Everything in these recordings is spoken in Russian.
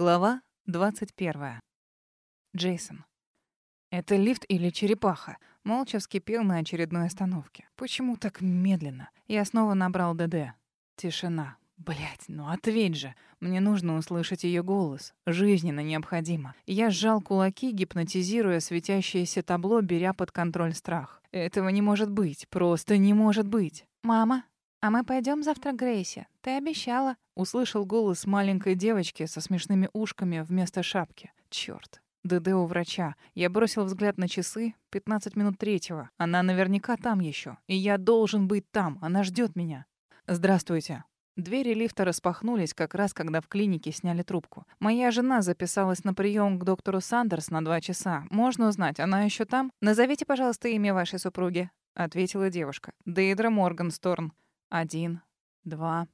Глава 21. Джейсон. Это лифт или черепаха? Молча вскипел на очередной остановке. Почему так медленно? Я снова набрал ДД. Тишина. Блять, ну ответь же. Мне нужно услышать ее голос. Жизненно необходимо. Я сжал кулаки, гипнотизируя светящееся табло, беря под контроль страх. Этого не может быть. Просто не может быть. «Мама, а мы пойдем завтра к Грейсе. Ты обещала». Услышал голос маленькой девочки со смешными ушками вместо шапки. Черт. ДД у врача. Я бросил взгляд на часы. 15 минут третьего. Она наверняка там еще. И я должен быть там. Она ждет меня. Здравствуйте. Двери лифта распахнулись как раз, когда в клинике сняли трубку. Моя жена записалась на прием к доктору Сандерс на два часа. Можно узнать, она еще там? Назовите, пожалуйста, имя вашей супруги, ответила девушка. Дейдра Моргансторн. Один, два,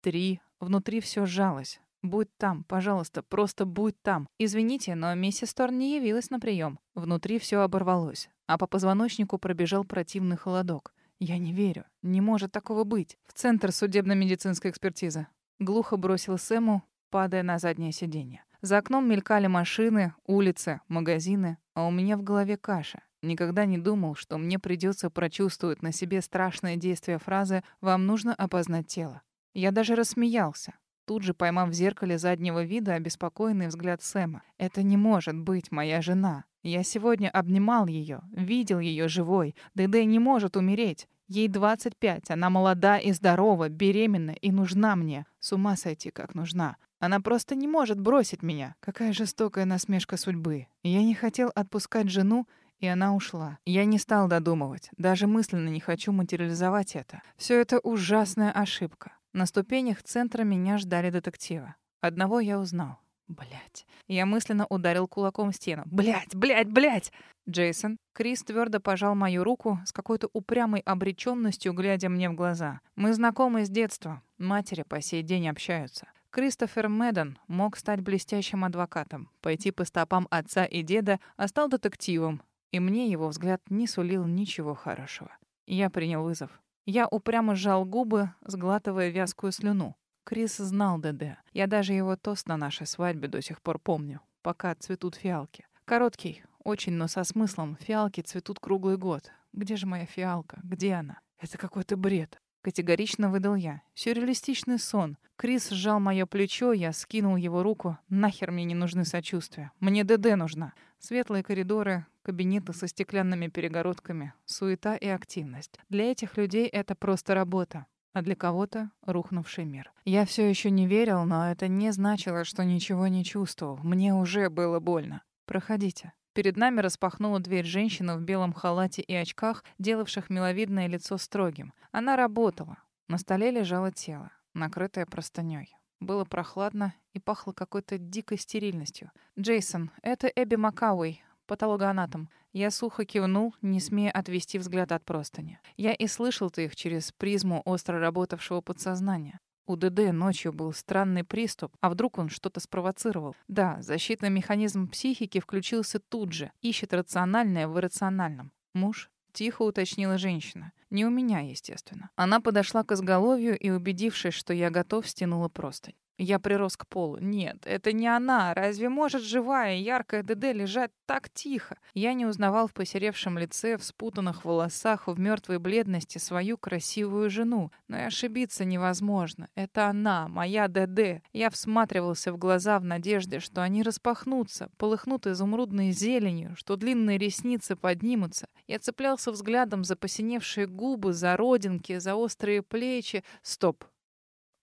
три. Внутри все сжалось. Будь там, пожалуйста, просто будь там. Извините, но миссис Торн не явилась на прием. Внутри все оборвалось, а по позвоночнику пробежал противный холодок. Я не верю. Не может такого быть. В центр судебно-медицинской экспертизы. Глухо бросил Сэму, падая на заднее сиденье. За окном мелькали машины, улицы, магазины, а у меня в голове каша. Никогда не думал, что мне придется прочувствовать на себе страшное действие фразы «Вам нужно опознать тело». Я даже рассмеялся, тут же поймав в зеркале заднего вида обеспокоенный взгляд Сэма. «Это не может быть моя жена. Я сегодня обнимал ее, видел ее живой. ДД не может умереть. Ей 25, она молода и здорова, беременна и нужна мне. С ума сойти, как нужна. Она просто не может бросить меня. Какая жестокая насмешка судьбы. Я не хотел отпускать жену, и она ушла. Я не стал додумывать. Даже мысленно не хочу материализовать это. Все это ужасная ошибка. На ступенях центра меня ждали детективы. Одного я узнал. Блять. Я мысленно ударил кулаком в стену. Блять, блять, блять. Джейсон. Крис твердо пожал мою руку с какой-то упрямой обреченностью, глядя мне в глаза. Мы знакомы с детства. Матери по сей день общаются. Кристофер Мэдден мог стать блестящим адвокатом, пойти по стопам отца и деда, а стал детективом. И мне его взгляд не сулил ничего хорошего. Я принял вызов. Я упрямо сжал губы, сглатывая вязкую слюну. Крис знал ДД. Я даже его тост на нашей свадьбе до сих пор помню. Пока цветут фиалки. Короткий, очень, но со смыслом. Фиалки цветут круглый год. Где же моя фиалка? Где она? Это какой-то бред. Категорично выдал я. Сюрреалистичный сон. Крис сжал мое плечо, я скинул его руку. Нахер мне не нужны сочувствия. Мне ДД нужна. Светлые коридоры, кабинеты со стеклянными перегородками, суета и активность. Для этих людей это просто работа а для кого-то — рухнувший мир. Я все еще не верил, но это не значило, что ничего не чувствовал. Мне уже было больно. «Проходите». Перед нами распахнула дверь женщина в белом халате и очках, делавших миловидное лицо строгим. Она работала. На столе лежало тело, накрытое простыней. Было прохладно и пахло какой-то дикой стерильностью. «Джейсон, это Эбби Макауэй, патологоанатом. Я сухо кивнул, не смея отвести взгляд от простыни. Я и слышал-то их через призму остро работавшего подсознания. У ДД ночью был странный приступ, а вдруг он что-то спровоцировал. Да, защитный механизм психики включился тут же, ищет рациональное в иррациональном. Муж Тихо уточнила женщина. Не у меня, естественно. Она подошла к изголовью и, убедившись, что я готов, стянула простынь. Я прирос к полу. Нет, это не она. Разве может живая, яркая ДД лежать так тихо? Я не узнавал в посеревшем лице, в спутанных волосах, в мертвой бледности свою красивую жену. Но и ошибиться невозможно. Это она, моя ДД. Я всматривался в глаза в надежде, что они распахнутся, полыхнут изумрудной зеленью, что длинные ресницы поднимутся. Я цеплялся взглядом за посиневшие губы, за родинки, за острые плечи. Стоп.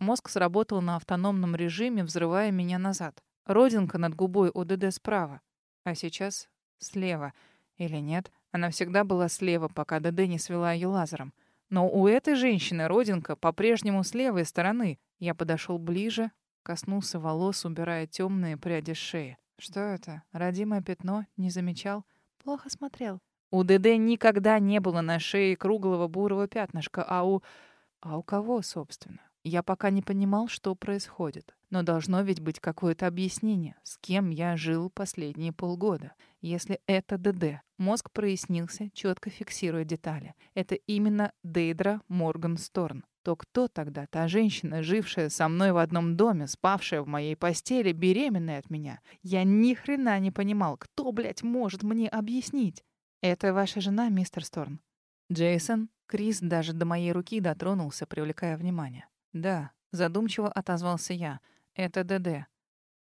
Мозг сработал на автономном режиме, взрывая меня назад. Родинка над губой у ДД справа. А сейчас слева. Или нет? Она всегда была слева, пока ДД не свела ее лазером. Но у этой женщины родинка по-прежнему с левой стороны. Я подошел ближе, коснулся волос, убирая темные пряди шеи. Что это? Родимое пятно? Не замечал? Плохо смотрел. У ДД никогда не было на шее круглого бурого пятнышка, а у... А у кого, собственно? Я пока не понимал, что происходит. Но должно ведь быть какое-то объяснение, с кем я жил последние полгода. Если это ДД, мозг прояснился, четко фиксируя детали. Это именно Дейдра Морган Сторн. то кто тогда та женщина, жившая со мной в одном доме, спавшая в моей постели, беременная от меня? Я ни хрена не понимал, кто, блядь, может мне объяснить? Это ваша жена, мистер Сторн? Джейсон, Крис даже до моей руки дотронулся, привлекая внимание. Да, задумчиво отозвался я. Это ДД.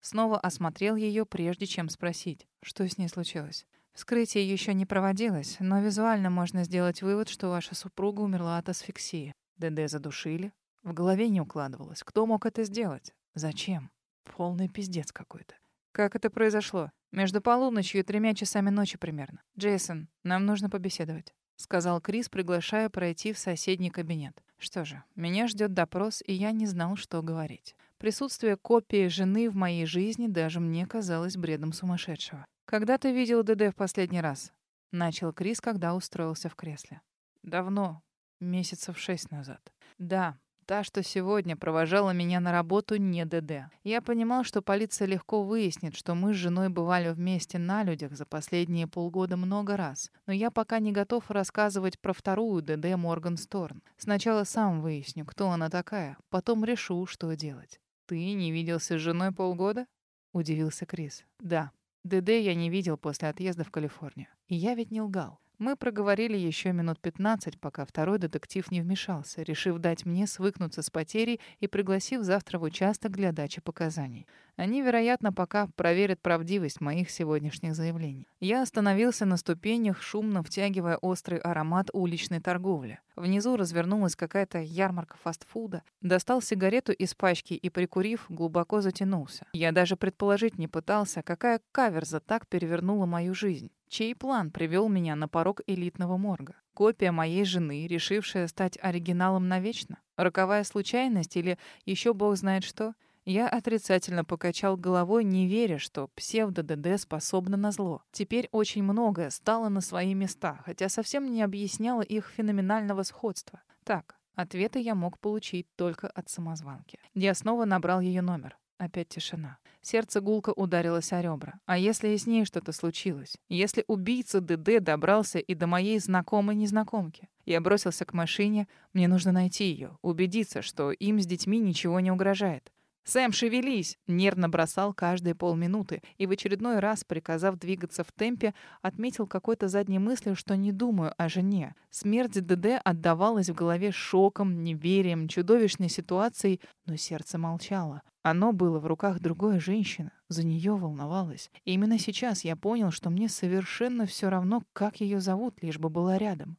Снова осмотрел ее, прежде чем спросить, что с ней случилось. Вскрытие еще не проводилось, но визуально можно сделать вывод, что ваша супруга умерла от асфиксии. ДД задушили. В голове не укладывалось. Кто мог это сделать? Зачем? Полный пиздец какой-то. Как это произошло? Между полуночью и тремя часами ночи примерно. Джейсон, нам нужно побеседовать, сказал Крис, приглашая пройти в соседний кабинет. Что же, меня ждет допрос, и я не знал, что говорить. Присутствие копии жены в моей жизни даже мне казалось бредом сумасшедшего. Когда ты видел ДД в последний раз? начал Крис, когда устроился в кресле. Давно, Месяцев шесть назад. Да, та, что сегодня провожала меня на работу, не ДД. Я понимал, что полиция легко выяснит, что мы с женой бывали вместе на людях за последние полгода много раз. Но я пока не готов рассказывать про вторую ДД Морган Сторн. Сначала сам выясню, кто она такая, потом решу, что делать. «Ты не виделся с женой полгода?» — удивился Крис. «Да. ДД я не видел после отъезда в Калифорнию. И я ведь не лгал. Мы проговорили еще минут 15, пока второй детектив не вмешался, решив дать мне свыкнуться с потерей и пригласив завтра в участок для дачи показаний. Они, вероятно, пока проверят правдивость моих сегодняшних заявлений. Я остановился на ступенях, шумно втягивая острый аромат уличной торговли. Внизу развернулась какая-то ярмарка фастфуда. Достал сигарету из пачки и, прикурив, глубоко затянулся. Я даже предположить не пытался, какая каверза так перевернула мою жизнь. Чей план привел меня на порог элитного морга? Копия моей жены, решившая стать оригиналом навечно? Роковая случайность или еще бог знает что? Я отрицательно покачал головой, не веря, что псевдо-ДД способна на зло. Теперь очень многое стало на свои места, хотя совсем не объясняло их феноменального сходства. Так, ответы я мог получить только от самозванки. Я снова набрал ее номер. Опять тишина. Сердце гулко ударилось о ребра. А если и с ней что-то случилось? Если убийца ДД добрался и до моей знакомой незнакомки? Я бросился к машине. Мне нужно найти ее, убедиться, что им с детьми ничего не угрожает. «Сэм, шевелись!» Нервно бросал каждые полминуты и в очередной раз, приказав двигаться в темпе, отметил какой-то задней мыслью, что не думаю о жене. Смерть ДД отдавалась в голове шоком, неверием, чудовищной ситуацией, но сердце молчало. Оно было в руках другой женщины, за нее волновалась. И именно сейчас я понял, что мне совершенно все равно, как ее зовут, лишь бы была рядом.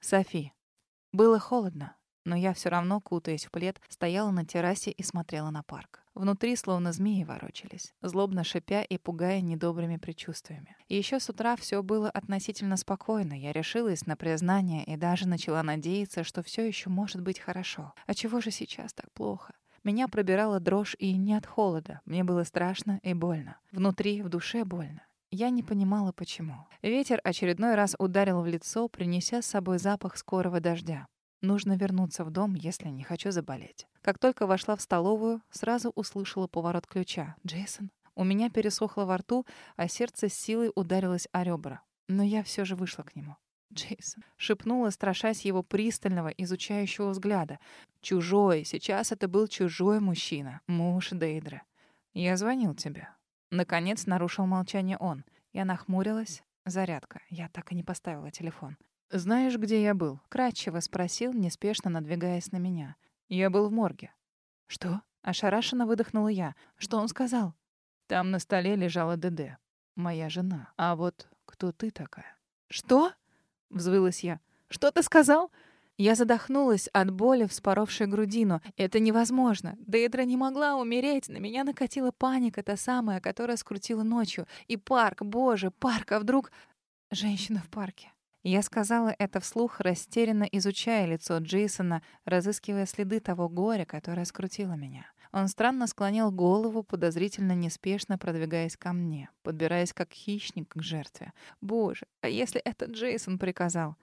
Софи. Было холодно, но я все равно, кутаясь в плед, стояла на террасе и смотрела на парк. Внутри словно змеи ворочались, злобно шипя и пугая недобрыми предчувствиями. Еще с утра все было относительно спокойно. Я решилась на признание и даже начала надеяться, что все еще может быть хорошо. А чего же сейчас так плохо? Меня пробирала дрожь и не от холода. Мне было страшно и больно. Внутри, в душе больно. Я не понимала, почему. Ветер очередной раз ударил в лицо, принеся с собой запах скорого дождя. Нужно вернуться в дом, если не хочу заболеть. Как только вошла в столовую, сразу услышала поворот ключа. «Джейсон?» У меня пересохло во рту, а сердце с силой ударилось о ребра. Но я все же вышла к нему. Джейсон. Шепнула, страшась его пристального, изучающего взгляда. Чужой. Сейчас это был чужой мужчина. Муж Дейдра. Я звонил тебе. Наконец нарушил молчание он. Я нахмурилась. Зарядка. Я так и не поставила телефон. «Знаешь, где я был?» — кратчево спросил, неспешно надвигаясь на меня. «Я был в морге». «Что?» — ошарашенно выдохнула я. «Что он сказал?» «Там на столе лежала ДД. Моя жена. А вот кто ты такая?» «Что?» — взвылась я. «Что ты сказал?» Я задохнулась от боли, вспоровшей грудину. Это невозможно. Дейдра не могла умереть. На меня накатила паника, та самая, которая скрутила ночью. И парк, боже, парк, а вдруг... Женщина в парке. Я сказала это вслух, растерянно изучая лицо Джейсона, разыскивая следы того горя, которое скрутило меня. Он странно склонял голову, подозрительно неспешно продвигаясь ко мне, подбираясь как хищник к жертве. Боже, а если это Джейсон приказал?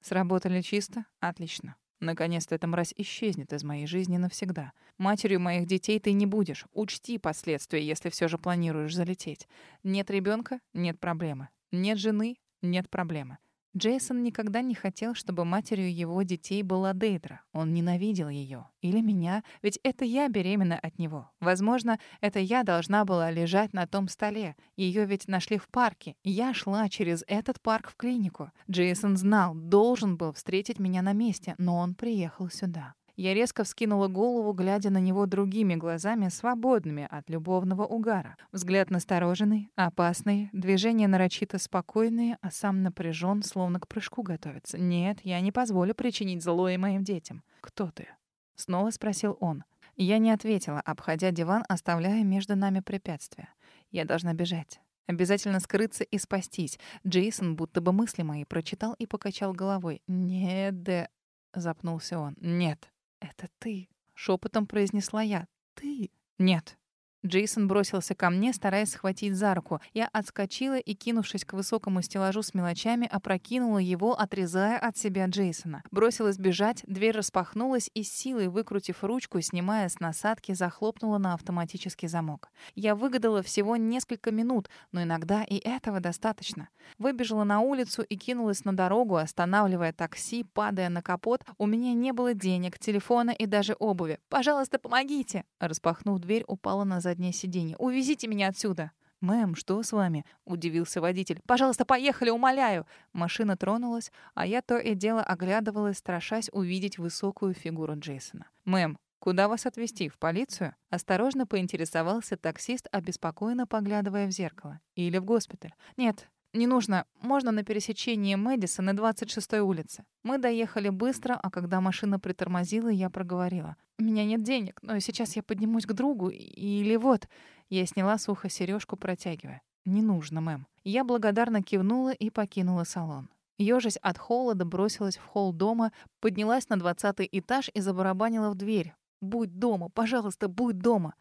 Сработали чисто? Отлично. Наконец-то эта мразь исчезнет из моей жизни навсегда. Матерью моих детей ты не будешь. Учти последствия, если все же планируешь залететь. Нет ребенка — нет проблемы. Нет жены — нет проблемы. Джейсон никогда не хотел, чтобы матерью его детей была Дейдра. Он ненавидел ее. Или меня. Ведь это я беременна от него. Возможно, это я должна была лежать на том столе. Ее ведь нашли в парке. Я шла через этот парк в клинику. Джейсон знал, должен был встретить меня на месте, но он приехал сюда. Я резко вскинула голову, глядя на него другими глазами, свободными от любовного угара. Взгляд настороженный, опасный, движения нарочито спокойные, а сам напряжен, словно к прыжку готовится. «Нет, я не позволю причинить зло и моим детям». «Кто ты?» — снова спросил он. Я не ответила, обходя диван, оставляя между нами препятствия. Я должна бежать. Обязательно скрыться и спастись. Джейсон будто бы мысли мои прочитал и покачал головой. «Нет, да...» — запнулся он. «Нет». «Это ты», — шепотом произнесла я. «Ты?» «Нет». Джейсон бросился ко мне, стараясь схватить за руку. Я отскочила и, кинувшись к высокому стеллажу с мелочами, опрокинула его, отрезая от себя Джейсона. Бросилась бежать, дверь распахнулась и силой, выкрутив ручку, снимая с насадки, захлопнула на автоматический замок. Я выгадала всего несколько минут, но иногда и этого достаточно. Выбежала на улицу и кинулась на дорогу, останавливая такси, падая на капот. У меня не было денег, телефона и даже обуви. «Пожалуйста, помогите!» Распахнув дверь, упала на заднее сиденье. «Увезите меня отсюда!» «Мэм, что с вами?» — удивился водитель. «Пожалуйста, поехали, умоляю!» Машина тронулась, а я то и дело оглядывалась, страшась увидеть высокую фигуру Джейсона. «Мэм, куда вас отвезти? В полицию?» Осторожно поинтересовался таксист, обеспокоенно поглядывая в зеркало. «Или в госпиталь?» «Нет, «Не нужно. Можно на пересечении Мэдисон и 26-й улицы». Мы доехали быстро, а когда машина притормозила, я проговорила. «У меня нет денег, но сейчас я поднимусь к другу, или вот...» Я сняла сухо сережку, протягивая. «Не нужно, мэм». Я благодарно кивнула и покинула салон. Ёжись от холода бросилась в холл дома, поднялась на двадцатый этаж и забарабанила в дверь. «Будь дома, пожалуйста, будь дома!»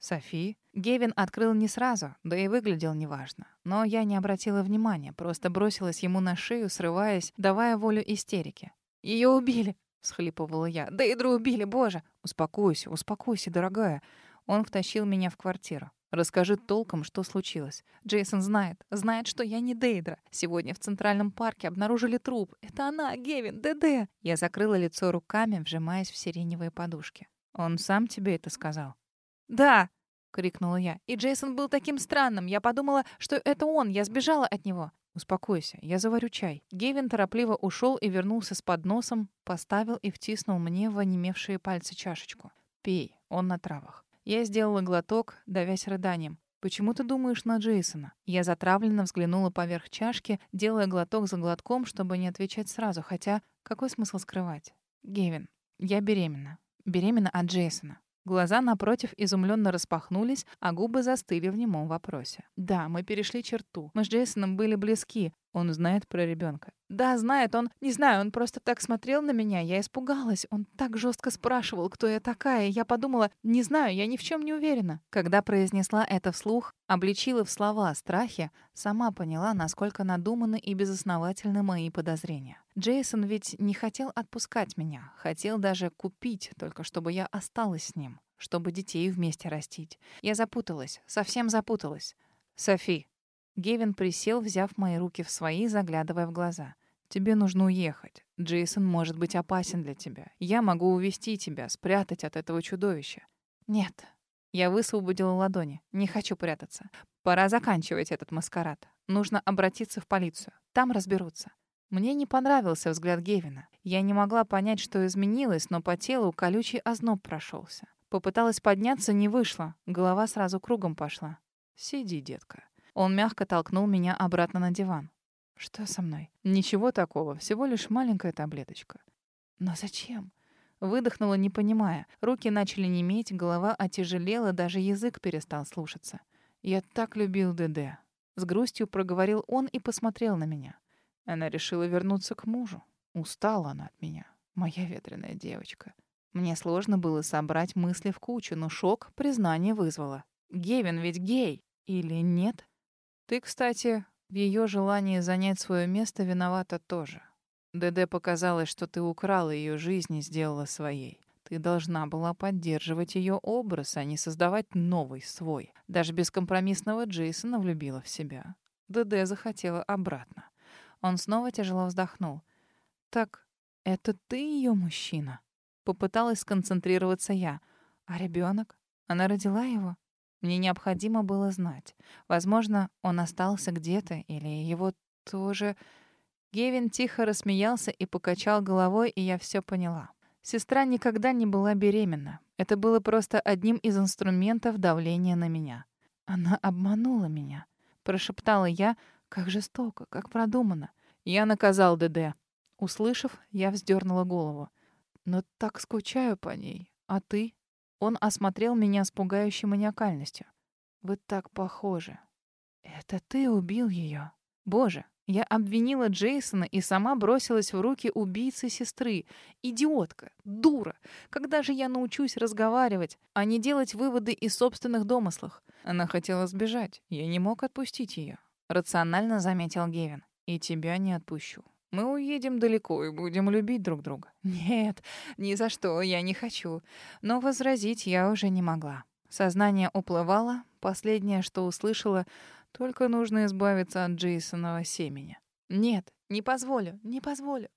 «Софи?» Гевин открыл не сразу, да и выглядел неважно. Но я не обратила внимания, просто бросилась ему на шею, срываясь, давая волю истерике. «Ее убили!» — всхлипывала я. «Да убили, боже!» «Успокойся, успокойся, дорогая!» Он втащил меня в квартиру. Расскажи толком, что случилось. Джейсон знает. Знает, что я не Дейдра. Сегодня в Центральном парке обнаружили труп. Это она, Гевин, ДД. Я закрыла лицо руками, вжимаясь в сиреневые подушки. Он сам тебе это сказал? «Да!» — крикнула я. «И Джейсон был таким странным. Я подумала, что это он. Я сбежала от него». «Успокойся, я заварю чай». Гевин торопливо ушел и вернулся с подносом, поставил и втиснул мне в онемевшие пальцы чашечку. «Пей, он на травах». Я сделала глоток, давясь рыданием. «Почему ты думаешь на Джейсона?» Я затравленно взглянула поверх чашки, делая глоток за глотком, чтобы не отвечать сразу, хотя какой смысл скрывать? «Гевин, я беременна. Беременна от Джейсона. Глаза напротив изумленно распахнулись, а губы застыли в немом вопросе. Да, мы перешли черту. Мы с Джейсоном были близки. Он знает про ребенка. Да, знает он. Не знаю, он просто так смотрел на меня. Я испугалась. Он так жестко спрашивал, кто я такая. Я подумала, не знаю, я ни в чем не уверена. Когда произнесла это вслух, обличила в слова страхи, сама поняла, насколько надуманы и безосновательны мои подозрения. Джейсон ведь не хотел отпускать меня. Хотел даже купить, только чтобы я осталась с ним. Чтобы детей вместе растить. Я запуталась. Совсем запуталась. «Софи, Гевин присел, взяв мои руки в свои, заглядывая в глаза. «Тебе нужно уехать. Джейсон может быть опасен для тебя. Я могу увести тебя, спрятать от этого чудовища». «Нет». Я высвободила ладони. «Не хочу прятаться. Пора заканчивать этот маскарад. Нужно обратиться в полицию. Там разберутся». Мне не понравился взгляд Гевина. Я не могла понять, что изменилось, но по телу колючий озноб прошелся. Попыталась подняться, не вышло. Голова сразу кругом пошла. «Сиди, детка». Он мягко толкнул меня обратно на диван. Что со мной? Ничего такого, всего лишь маленькая таблеточка. Но зачем? Выдохнула, не понимая. Руки начали неметь, голова отяжелела, даже язык перестал слушаться. Я так любил ДД. С грустью проговорил он и посмотрел на меня. Она решила вернуться к мужу. Устала она от меня. Моя ветреная девочка. Мне сложно было собрать мысли в кучу, но шок признание вызвало. Гевин ведь гей. Или нет? Ты, кстати, в ее желании занять свое место виновата тоже. ДД показалось, что ты украла ее жизнь и сделала своей. Ты должна была поддерживать ее образ, а не создавать новый, свой. Даже бескомпромиссного Джейсона влюбила в себя. ДД захотела обратно. Он снова тяжело вздохнул. «Так это ты ее мужчина?» Попыталась сконцентрироваться я. «А ребенок? Она родила его?» Мне необходимо было знать. Возможно, он остался где-то, или его тоже... Гевин тихо рассмеялся и покачал головой, и я все поняла. Сестра никогда не была беременна. Это было просто одним из инструментов давления на меня. Она обманула меня. Прошептала я, как жестоко, как продуманно. Я наказал ДД. Услышав, я вздернула голову. Но так скучаю по ней. А ты? Он осмотрел меня с пугающей маниакальностью. Вы так похожи. Это ты убил ее. Боже, я обвинила Джейсона и сама бросилась в руки убийцы сестры. Идиотка, дура. Когда же я научусь разговаривать, а не делать выводы из собственных домыслов? Она хотела сбежать. Я не мог отпустить ее. Рационально заметил Гевин. И тебя не отпущу. Мы уедем далеко и будем любить друг друга. Нет, ни за что, я не хочу. Но возразить я уже не могла. Сознание уплывало. Последнее, что услышала — только нужно избавиться от Джейсонова семени. Нет, не позволю, не позволю.